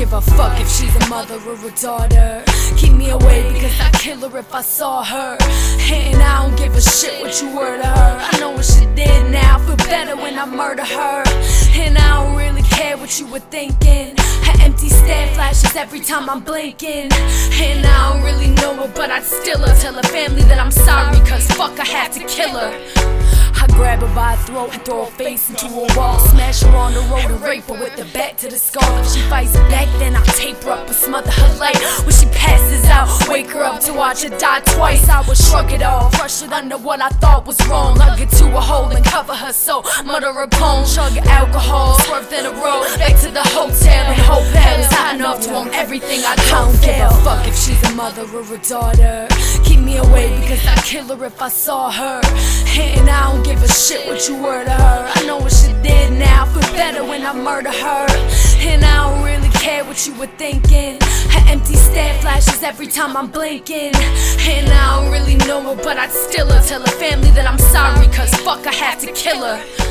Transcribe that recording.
give a fuck if she's a mother or a daughter. Keep me away because I'd kill her if I saw her. And I don't give a shit what you were to her. I know what she did now. I Feel better when I murder her. And I don't really care what you were thinking. Her empty stare flashes every time I'm blinking. And I don't really know her, but I'd still her. Tell her family that I'm sorry, cause fuck, I had to kill her. Grab her by the throat and throw her face into a wall. Smash her on the road and rape her with the back to the skull. If she fights back, then I'll tape her up and smother her light. When she passes out, wake her up to watch her die twice. I would shrug it off, brush it under what I thought was wrong. Hug her to a hole and cover her so mutter her poem. Chug alcohol, swerve in a road, back to the hotel everything I don't give a fuck if she's a mother or a daughter. Keep me away because I'd kill her if I saw her. And I don't give a shit what you were to her. I know what she did now. Feel better when I murder her. And I don't really care what you were thinking. Her empty stare flashes every time I'm blinking. And I don't really know her, but I'd still her. Tell her family that I'm sorry, cause fuck, I had to kill her.